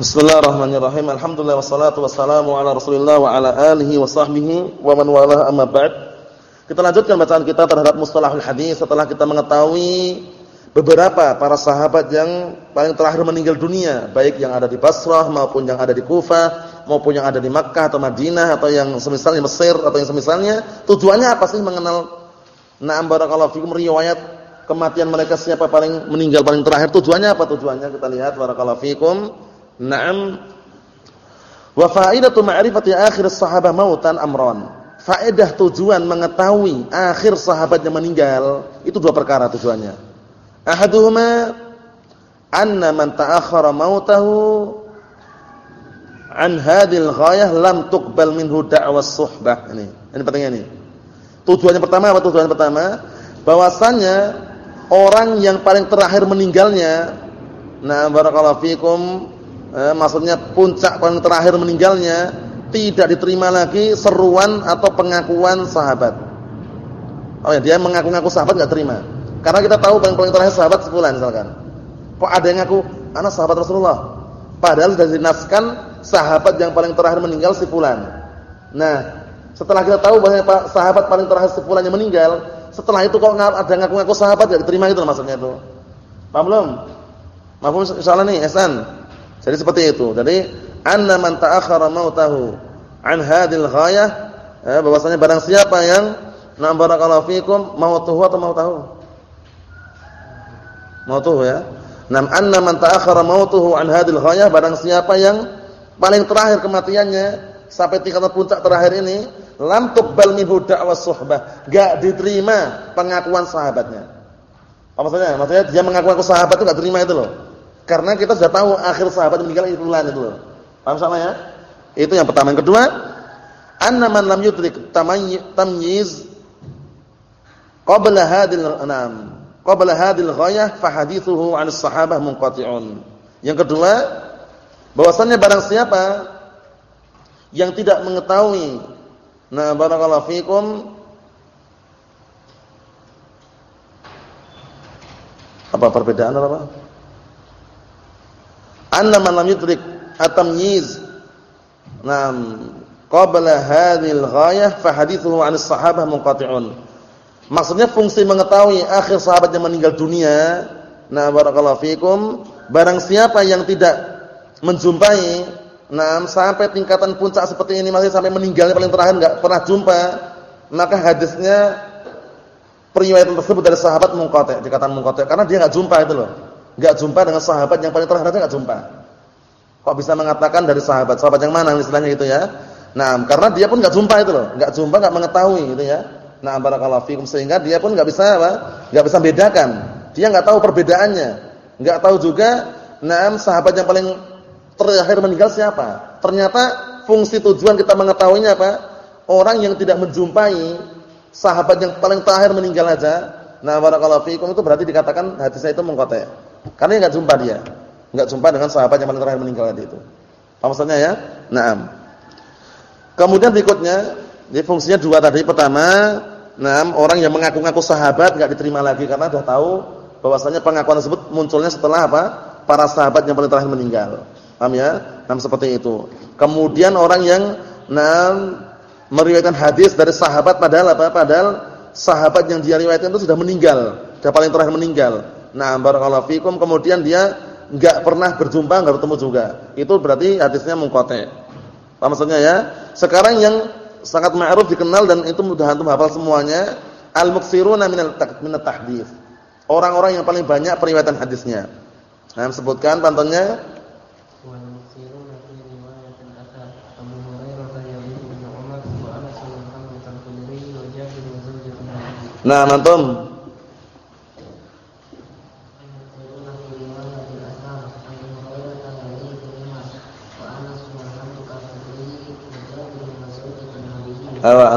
Bismillahirrahmanirrahim. Alhamdulillah wassalatu wassalamu ala Rasulillah wa ala alihi wa sahbihi wa man walah amma ba'd. Kita lanjutkan bacaan kita terhadap mustalahul hadis setelah kita mengetahui beberapa para sahabat yang paling terakhir meninggal dunia, baik yang ada di Basrah maupun yang ada di Kufah maupun yang ada di Makkah atau Madinah atau yang semisalnya Mesir atau yang semisalnya. Tujuannya apa sih mengenal Na'am barakallahu fikum riwayat kematian mereka siapa paling meninggal paling terakhir? Tujuannya apa tujuannya? Kita lihat barakallahu fikum. Naam. Wa faidatu ma'rifati akhir sahabah mautan amron. Faedah tujuan mengetahui akhir sahabat yang meninggal itu dua perkara tujuannya. Ahaduhuma anna man ta'akhkhara mautahu an hadhil ghayah lam tuqbal minhu da'was suhbah. Ini, ini pentingnya ini. Tujuannya pertama apa tujuan pertama? Bahwasannya orang yang paling terakhir meninggalnya nah barakallahu fikum eh, maksudnya puncak paling terakhir meninggalnya tidak diterima lagi seruan atau pengakuan sahabat. Oh ya, dia mengaku-ngaku sahabat enggak terima. Karena kita tahu paling paling terakhir sahabat sebulan misalkan. Kok ada yang ngaku anak sahabat Rasulullah? Padahal sudah dinaskan sahabat yang paling terakhir meninggal si fulan. Nah, setelah kita tahu bahwa sahabat paling terakhir si fulan yang meninggal, setelah itu kok ada ngaku-ngaku sahabat enggak diterima itu maksudnya itu. Paham belum? Mahfum insyaallah nih, Hasan. Jadi seperti itu. Jadi anna man ta'akhkhara mautahu an hadil ghayah eh, bahwasanya barang siapa yang na barakallahu fikum mautuhu atau mautahu? Mautuhu ya. Nam anna man ta'akhkhara mautuhu an hadil ghayah barang siapa yang paling terakhir kematiannya sampai tingkatan puncak terakhir ini lam tuqbal minhu da'was suhbah, enggak diterima pengakuan sahabatnya. Apa maksudnya? Maksudnya dia mengaku-ngaku sahabat itu enggak terima itu loh. Karena kita sudah tahu akhir sahabat meninggal itu bulan itu loh. Paham sama ya? Itu yang pertama. Yang kedua, anna man lam yudrik tamyiz qabla hadil anam. Qabla hadil ghayah fa hadithuhu 'an as-sahabah munqati'un. Yang kedua, bahwasannya barang siapa yang tidak mengetahui nah barakallahu fikum apa perbedaan apa? Anna man lam yudrik at-tamyiz nam qabla hadhil ghayah fa hadithuhu 'an as-sahabah munqati'un maksudnya fungsi mengetahui akhir sahabat yang meninggal dunia. Nah barakallahu fikum. Barang siapa yang tidak menjumpai nah sampai tingkatan puncak seperti ini masih sampai meninggalnya paling terakhir enggak pernah jumpa maka hadisnya periwayatan tersebut dari sahabat munqati' dikatakan munqati' karena dia enggak jumpa itu loh Enggak jumpa dengan sahabat yang paling terakhir enggak jumpa. Kok bisa mengatakan dari sahabat? Sahabat yang mana istilahnya itu ya? Nah, karena dia pun enggak jumpa itu loh. Enggak jumpa, enggak mengetahui gitu ya. Nah, barakallahu fikum sehingga dia pun enggak bisa apa? Enggak bisa bedakan. Dia enggak tahu perbedaannya. Enggak tahu juga nah sahabat yang paling terakhir meninggal siapa. Ternyata fungsi tujuan kita mengetahuinya apa? Orang yang tidak menjumpai sahabat yang paling terakhir meninggal aja. Nah, barakallahu fikum itu berarti dikatakan hadisnya itu mengkotek. Karena enggak jumpa dia. Enggak jumpa dengan sahabat yang paling terakhir meninggal tadi itu. Apa maksudnya ya? Naam. Kemudian berikutnya, ini fungsinya dua tadi. Pertama, naam orang yang mengaku-ngaku sahabat enggak diterima lagi karena sudah tahu bahwasanya pengakuan tersebut munculnya setelah apa? Para sahabat yang paling terakhir meninggal. Paham ya? Naam seperti itu. Kemudian orang yang naam meriwayatkan hadis dari sahabat padahal apa? Padahal sahabat yang dia riwayatkan itu sudah meninggal, sudah paling terakhir meninggal. Nah, barakallahu fikum kemudian dia enggak pernah berjumpa, enggak bertemu juga. Itu berarti hadisnya mungqati. Apa maksudnya ya? Sekarang yang sangat ma'ruf dikenal dan itu mudah antum hafal semuanya, al-muksiruna minal minat tahdits. Orang-orang yang paling banyak periwayatan hadisnya. Nah, sebutkan pantunnya Nah, antum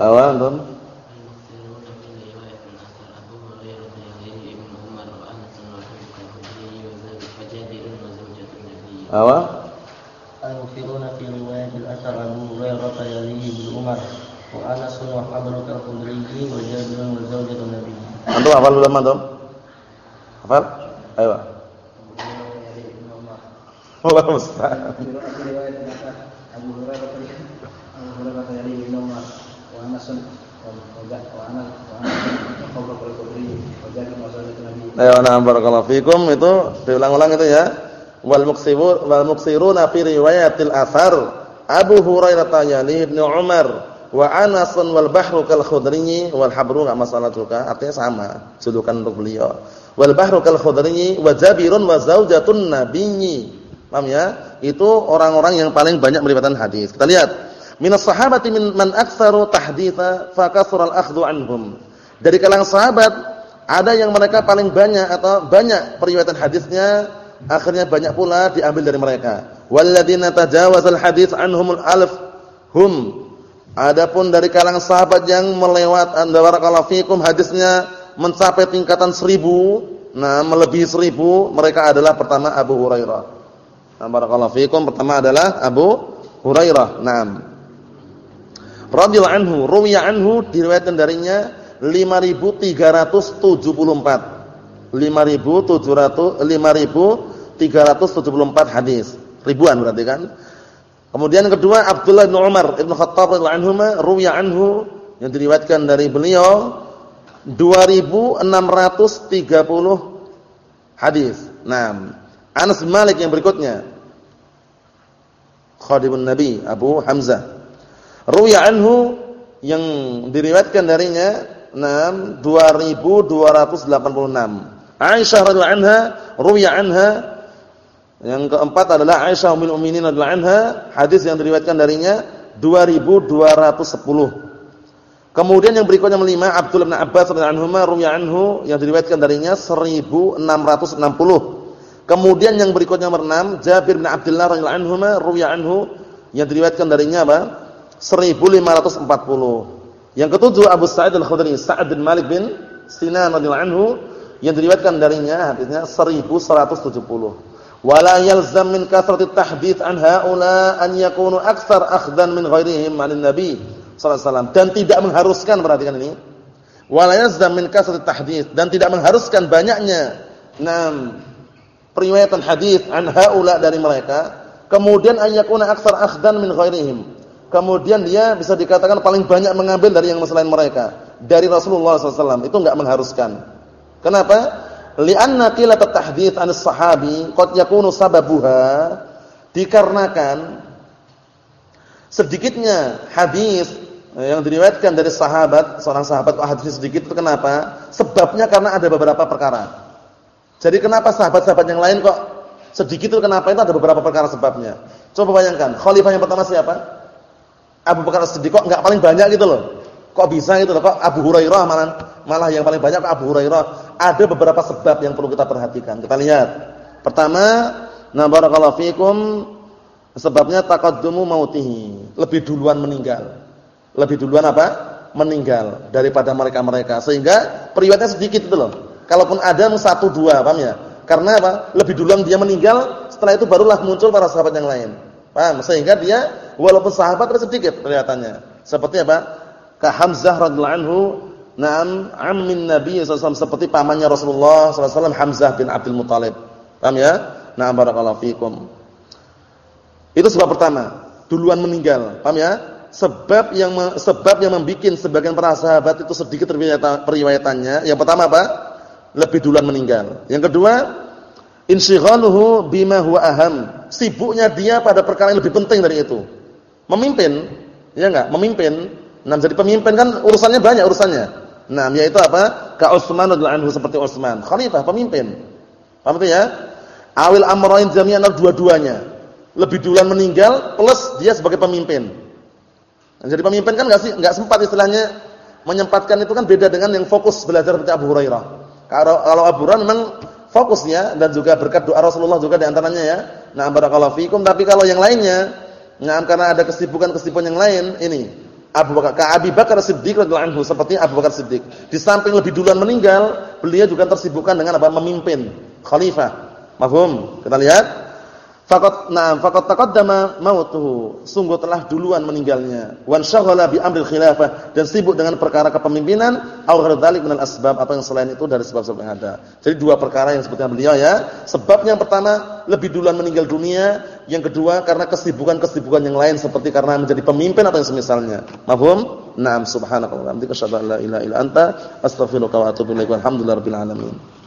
Awal antum? Apa? Al-mukthiruna fi riwayat al-athar Abu Hurairah yalihi bil Umar wa Anas wa Abu al-Khudri wa Jabir wa zawjatu Nabi. Antum hafal belum antum? Hafal? Ayo. Allah musta'an. Riwayat al-athar Abu Hurairah Ayo, nah barakallahu fikum. Itu diulang-ulang itu ya. Wal muksirun wal muksiruna fi riwayatil athar. Abu Hurairah tayali Ibnu Umar wa Anas wal bahru kal khudri wal habru enggak masalah juga artinya sama julukan untuk beliau. Wal bahru kal khudri wa Jabirun wa zaujatun nabiyyi. Paham ya? Itu orang-orang yang paling banyak meriwayatkan hadis. Kita lihat minas sahabati min man aktsaru tahditsa fa kasra al akhdhu anhum dari kalangan sahabat ada yang mereka paling banyak atau banyak periwayatan hadisnya akhirnya banyak pula diambil dari mereka. Walladzina tajawazal hadits anhumul alf hum. Adapun dari kalangan sahabat yang melewat barakallahu fikum hadisnya mencapai tingkatan seribu, nah melebihi seribu, mereka adalah pertama Abu Hurairah. Nah, barakallahu fikum pertama adalah Abu Hurairah. Naam. Radhiyallahu anhu, ruwiya anhu diriwayatkan darinya 5374. 5700 5000 374 hadis. Ribuan berarti kan? Kemudian yang kedua Abdullah bin Umar Ibn Khattab radhiyallahu anhu ruwiya anhu yang diriwayatkan dari beliau 2630 hadis. Nah, Anas Malik yang berikutnya Khadimun Nabi Abu Hamzah. Ruwiya anhu yang diriwayatkan darinya 6 2286. Aisyah radhiyallahu anha ruwiya anha yang keempat adalah Aisyah ummul mukminin radhiyallahu anha, hadis yang diriwayatkan darinya 2210. Kemudian yang berikutnya melima Abdullah bin Abbas radhiyallahu anhu anhu yang diriwayatkan darinya 1660. Kemudian yang berikutnya nomor 6 Jabir bin Abdullah radhiyallahu anhu ruwiya anhu yang diriwayatkan darinya apa? 1540. Yang ketujuh Abu Sa'id Al-Khudri, Sa'ad bin Malik bin Sinan radhiyallahu anhu yang diriwayatkan darinya hadisnya 1170 wala yalzam min kasrati tahdits an haula an yakunu aktsar akhdan min ghairihim 'anil nabi sallallahu dan tidak mengharuskan perhatikan ini. Wala yalzam min kasrati tahdits dan tidak mengharuskan banyaknya. Enam periwayatan hadis an haula dari mereka. Kemudian an yakuna aktsar akhdan min ghairihim kemudian dia bisa dikatakan paling banyak mengambil dari yang selain mereka dari Rasulullah SAW itu enggak mengharuskan kenapa li'anna qilat at-tahdits sahabi qad yakunu sababuha dikarenakan sedikitnya hadis yang diriwayatkan dari sahabat, seorang sahabat hadis sedikit itu kenapa? Sebabnya karena ada beberapa perkara. Jadi kenapa sahabat-sahabat yang lain kok sedikit itu kenapa? Itu ada beberapa perkara sebabnya. Coba bayangkan, khalifah yang pertama siapa? Abu Bakar As-Siddiq kok enggak paling banyak gitu loh. Kok bisa gitu loh? Kok Abu Hurairah malah malah yang paling banyak Abu Hurairah ada beberapa sebab yang perlu kita perhatikan. Kita lihat. Pertama, na barakallahu fikum sebabnya taqaddumu mautihi, lebih duluan meninggal. Lebih duluan apa? Meninggal daripada mereka-mereka. Sehingga periwayatnya sedikit itu loh. Kalaupun ada satu dua, paham ya? Karena apa? Lebih duluan dia meninggal, setelah itu barulah muncul para sahabat yang lain. Paham? Sehingga dia walaupun sahabat tapi sedikit kelihatannya. Seperti apa? Ka Hamzah radhiyallahu anhu Naam ammin Nabi SAW seperti pamannya Rasulullah SAW Hamzah bin Abdul Muthalib. Paham ya? Naam barakallahu fikum. Itu sebab pertama, duluan meninggal. Paham ya? Sebab yang sebab yang membuat sebagian para sahabat itu sedikit periwayatannya. Yang pertama apa? Lebih duluan meninggal. Yang kedua, insyighaluhu bima huwa aham. Sibuknya dia pada perkara yang lebih penting dari itu. Memimpin, ya enggak? Memimpin. Nah, jadi pemimpin kan urusannya banyak urusannya. Nah, yaitu apa? Ka Utsman radhiyallahu anhu seperti Utsman, khalifah, pemimpin. Paham itu ya? Awil amrayn jami'an dua-duanya. Lebih duluan meninggal plus dia sebagai pemimpin. Nah, jadi pemimpin kan enggak sih enggak sempat istilahnya menyempatkan itu kan beda dengan yang fokus belajar seperti Abu Hurairah. Kalau kalau Abu Hurairah memang fokusnya dan juga berkat doa Rasulullah juga di antaranya ya. Nah, barakallahu fikum, tapi kalau yang lainnya, nah karena ada kesibukan-kesibukan yang lain ini Abu Bakar ka Bakar Siddiq radhiyallahu anhu seperti Abu Bakar Siddiq. Di samping lebih duluan meninggal, beliau juga tersibukkan dengan apa? Memimpin khalifah. Mahfum? Kita lihat Faqat na'am faqat taqaddama mautuhu. Sungguh telah duluan meninggalnya. Wan syaghala bi amril khilafah dan sibuk dengan perkara kepemimpinan aw ghairu minal asbab atau yang selain itu dari sebab-sebab yang ada. Jadi dua perkara yang sebutkan beliau ya. Sebab yang pertama lebih duluan meninggal dunia, yang kedua karena kesibukan-kesibukan yang lain seperti karena menjadi pemimpin atau yang semisalnya. Mafhum? Naam subhanakallah. Hamdika asyhadu an la ilaha illa anta astaghfiruka wa atubu ilaik. Walhamdulillahirabbil alamin.